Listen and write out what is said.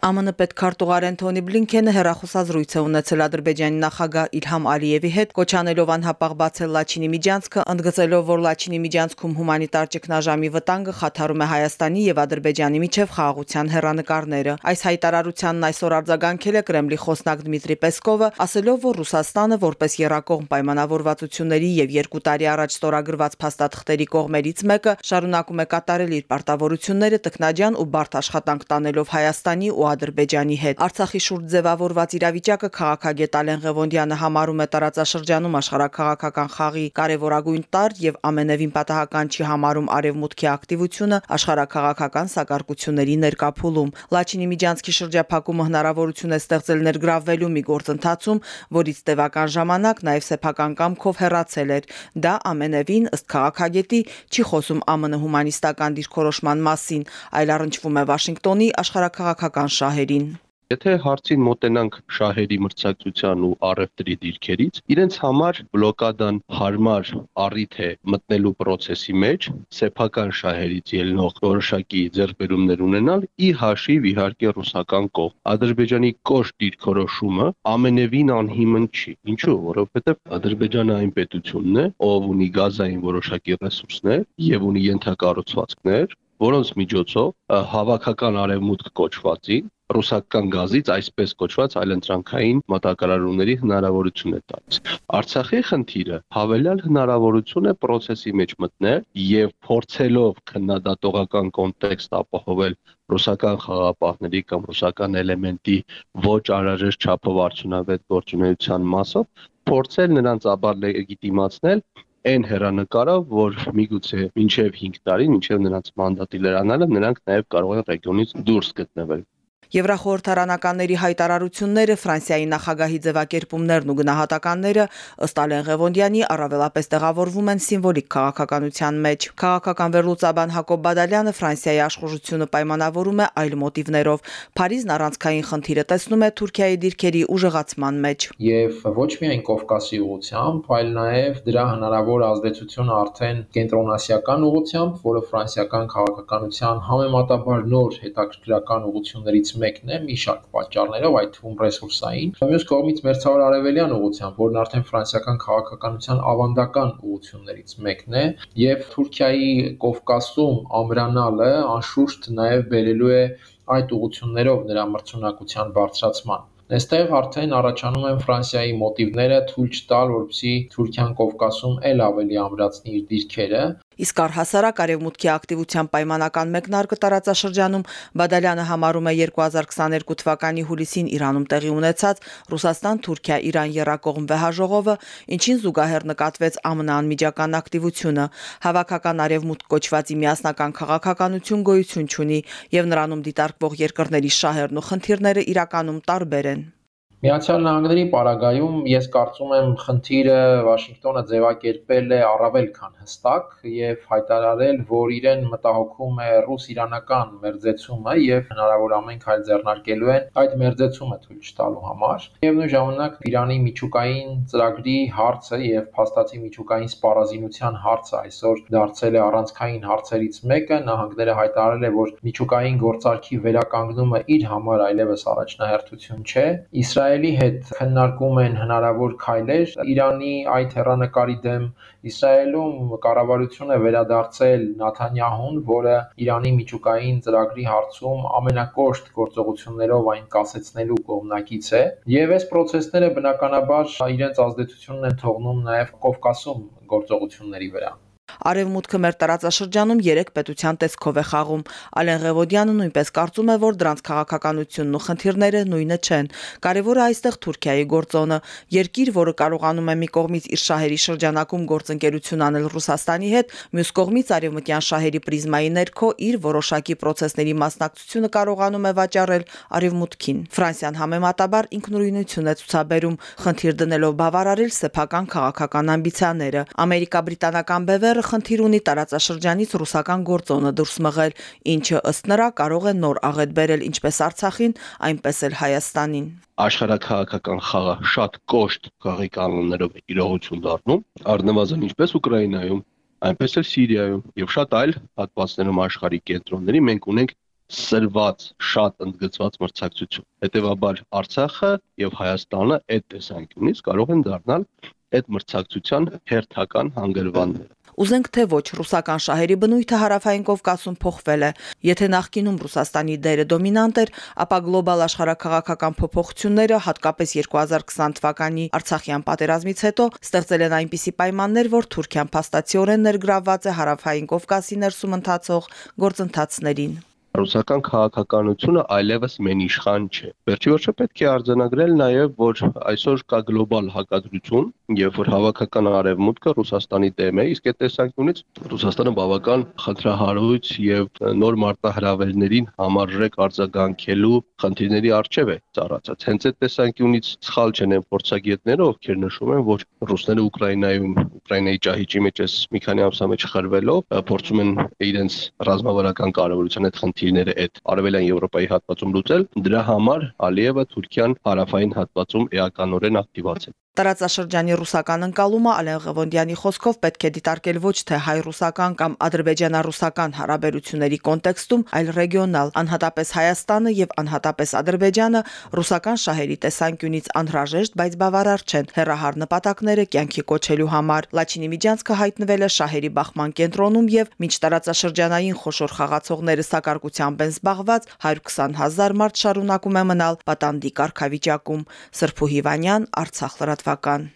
ԱՄՆ պետքարտուղար Էնթոնի Բլինքենը հերախոսազրույց է ունեցել Ադրբեջանի նախագահ Իլհամ Ալիևի հետ, կոչանելով անհապաղ բացել Լաչինի միջանցքը, ընդգծելով, որ Լաչինի միջանցքում հումանիտար ճգնաժամի վտանգը խաթարում է Հայաստանի եւ Ադրբեջանի միջև խաղաղության հերանեկարները։ Այս հայտարարությանն այսօր արձագանքել է Կրեմլի խոսնակ Դմիտրի Պեսկովը, ասելով, որ Ռուսաստանը որպես երակողմ պայմանավորվածությունների եւ երկու տարի առաջ ստորագրված փաստաթղթերի կողմերից մեկը շարունակում է կատարել իր պարտավորությունները տքնաջան ու բարդ աշխատանք տանելով Հայաստանի ու Ադրբեջանի հետ։ Արցախի շուրջ ձևավորված իրավիճակը քաղաքագետ Ալեն Ղևոնդյանը համարում է տարածաշրջանում աշխարհակաղակական խաղի կարևորագույն տարր եւ ամենևին պատահական չի համարում արևմուտքի ակտիվությունը աշխարհակաղակական սակարկությունների ներկափուլում։ Լաչինի միջանցքի շրջափակումը հնարավորություն է ստեղծել ներգրավվելու մի գործընթացում, որից տևական ժամանակ նաեւ սեփական կամքով հեռացել էր։ Դա ամենևին ըստ քաղաքագետի չի խոսում ԱՄՆ հումանիստական դիրքորոշման մասին, այլ առնչվում է Վաշինգտոնի աշխարհակաղակական շահերին։ Եթե հարցին մոտենանք շահերի մրցակցության ու առևտրի դիրքերից, իրենց համար բլոկադան հարմար առիթ է մտնելու process-ի մեջ, սեփական շահերից ելնող որոշակի ձեռքբերումներ ունենալ ի հաշիվ իհարկե ռուսական կողմ։ Ադրբեջանի կոշտ դիրքորոշումը ամենևին անհիմն չի։ Ինչու՞, որովհետև Ադրբեջանը այն պետությունն է, ով ունի գազային որոշակի ռեսուրսներ եւ ունի ենթակառուցվածքներ, որոնց միջոցով հավաքական արևմուտք կոչվածին ռուսական գազից այսպես կոչված այլընտրանքային մատակարարումների հնարավորություն է տալիս։ Արցախի խնդիրը հավելյալ հնարավորություն է process-ի մեջ մտնել եւ փորձելով քննադատողական կոնտեքստ ապահովել ռուսական խաղապահների կամ ռուսական էլեմենտի ոչ անհրաժեշտ չափով արդյունավետ գործունեության մասով փորձել նրանց աբար լեգիտիմացնել այն հերանեկարը, որ միգուցե մինչև 5 տարի, մինչև նրանց մանդատի լրանալը նրանք նաև կարող են ռեգիոնից դուրս գտնվել։ Եվրախորհրդարանականների հայտարարությունները, Ֆրանսիայի նախագահի ձևակերպումներն ու գնահատականները ըստ Ալեն Ղևոնդյանի առավելապես տեղավորվում են սիմվոլիկ քաղաքականության մեջ։ Քաղաքական վերլուծաբան Հակոբ Բադալյանը Ֆրանսիայի աշխուժությունը պայմանավորում է այլ մոտիվներով։ Փարիզն առանցքային խնդիրը տեսնում է Թուրքիայի դիրքերի ուժեղացման մեջ։ Եվ ոչ միայն Կովկասի ուղությամբ, այլ նաև դրա հնարավոր ազդեցությունը արդեն կենտրոնասիական ուղությամբ, որը ֆրանսիական քաղաքականության համեմատաբար նոր հետաքրքրական ուղություններից մեկն է մի շարք պատճառներով, այդ թվում ռեսուրսային։ Մյուս կողմից մերձավոր արևելյան ուղությամբ, որն արդեն ֆրանսիական քաղաքականության ավանդական ուղություններից մեկն է, եւ Թուրքիայի Կովկասում ամրանալը անշուշտ նաեւ բերելու է այդ ուղություններով նրա մրցունակության բարձրացման։ Այստեղ արդեն առաջանում են Ֆրանսիայի մոտիվները թույլ չտալ, որպեսզի Թուրքիան Կովկասում ել ավելի ամրացնի իր դիրքերը, Իսկ առհասարակ արևմուտքի ակտիվության պայմանական մեկնարկը տարածաշրջանում Բադալյանը համարում է 2022 թվականի հուլիսին Իրանում տեղի ունեցած Ռուսաստան-Թուրքիա-Իրան երակողմ վեհաժողովը, ինչին զուգահեռ նկատվեց ԱՄՆ անմիջական ակտիվությունը, հավաքական արևմուտք կոչվածի միասնական քաղաքականություն գոյություն չունի եւ նրանում դիտարկվող երկրների շահերն ու խնդիրները իրականում տարբեր են։ Միացյալ Նահանգների պարագայում ես կարծում եմ խնդիրը Վաշինգտոնը ձևակերպել է առավել քան հստակ եւ հայտարարել, որ իրեն մտահոգում է ռուս-իրանական մերձեցումը եւ հնարավոր ամեն քայլ ձեռնարկելու են այդ մերձեցումը թույլ չտալու համար։ Եվ նույն ժամանակ Իրանի միջուկային ծրագրի հարցը եւ փաստացի միջուկային սպառազինության հարցը այսօր դարձել է առանցքային հարցերից մեկը։ Նահանգները հայտարարել է, որ միջուկային գործարքի վերականգնումը իր համար այլևս առաջնահերթություն չէ։ Իսրայել Իսրայելի հետ քննարկում են հնարավոր քայլեր Իրանի այդ հեռանկարի դեմ։ Իսրայելում կառավարությունը վերադարձել Նաթանյահուն, որը Իրանի միջուկային ծրագրի հարցում ամենակոշտ գործողություններով այն կասեցնելու կողմնակից է, եւ այս process-ները բնականաբար իրենց ազդեցությունն են թողնում նաեւ Կովկասում գործողությունների վրա։ Արևմուտքը մեր տարածաշրջանում 3 պետության տեսքով է խաղում։ Ալեն Ղևոդյանը նույնպես կարծում է, որ դրանց քաղաքականությունն ու խնդիրները նույնը չեն։ Կարևորը այստեղ Թուրքիայի գործոնը, երկիր, որը կարողանում է մի կողմից իր շահերի շրջանակում գործընկերություն անել Ռուսաստանի հետ, մյուս կողմից արևմտյան շահերի պրիզմայի ներքո իր որոշակի process-ների մասնակցությունը կարողանում է վաճառել արևմուտքին։ Ֆրանսիան համեմատաբար ինքնուրույնություն է ցուցաբերում, խնդիր դնելով բավարարել սեփական քաղաքական ամբիցիաները։ Ամերիկա-բրիտանական բևերը խնդիր ունի տարածաշրջանից ռուսական գործոնը դուրս մղել, ինչը ըստ նրա կարող է նոր աղետ բերել ինչպես Արցախին, այնպես էլ Հայաստանին աշխարհակահաղական խաղը շատ կոշտ քաղի կանոններով իրողություն դառնում, առնվազն ինչպես Ուկրաինայում, այնպես էլ Սիրիայում եւ շատ այլ հատվածներում աշխարհի կենտրոնների մենք ունենք սրված, շատ ընդգծված մրցակցություն։ Հետևաբար Արցախը եւ Հայաստանը այդ տեսանկյունից կարող են դառնալ այդ մրցակցության հերթական հանգրվանները։ Ուզենք թե ոչ, ռուսական շահերի բնույթը հարավային Կովկասում փոխվել է։ Եթե նախկինում Ռուսաստանի դերը դոմինանտ էր, ապա գլոբալ աշխարհակաղակական փոփոխությունները, հատկապես 2020 թվականի Արցախյան պատերազմից հետո, ստեղծել են այնպիսի պայմաններ, որ Թուրքիան փաստացիորեն ներգրավված է հարավային Կովկասի ներսում ընթացող գործընթացներին ռուսական քաղաքականությունը այլևս մենիշխան չէ։ Վերջի վերջը պետք է արձանագրել նաև, որ այսօր կա գլոբալ հակադրություն, երբ որ հավաքական արևմուտքը Ռուսաստանի դեմ է, իսկ այդ տեսանկյունից Ռուսաստանը բավական խնդրահարույց եւ նոր մարտահրավերներին համարժեք արձագանքելու խնդիրների առջև է ծառացած։ Հենց այդ տեսանկյունից սխալ չեն են փորձագետները, ովքեր նշում են, որ ռուսները Ուկրաինայում Ուկրաինայի ճահիճի մեջ էս մի քանի ամսա մեջ խրվելով փորձում են իրենց ռազմավարական կարևորության այդ խնդիրները այդ արևելյան Եվրոպայի հատվածում լուծել։ Դրա համար Ալիևը Թուրքիան հարավային հատվածում էականորեն ակտիվացել։ Տարածաշրջանի ռուսական ընկալումը Ալեն Ղևոնդյանի խոսքով պետք է դիտարկել ոչ թե հայ-ռուսական կամ ադրբեջանա-ռուսական հարաբերությունների կոնտեքստում, այլ ռեգիոնալ, անհատապես Հայաստանը եւ անհատապես Ադրբեջանը ռուսական շահերի տեսանկյունից անհրաժեշտ, բայց բավարար չեն հերահար նպատակները կյանքի կոչելու համար։ Լաչինի Միջանցքը հայտնվել է շահերի բախման կենտրոնում եւ մինչ տարածաշրջանային խոշոր խաղացողները սակարկությամբ են զբաղված, 120 հազար մարդ շարունակում է մնալ պատանդի կարգավիճակում։ Սրփու Հիվանյան, Արցախ լրատվական։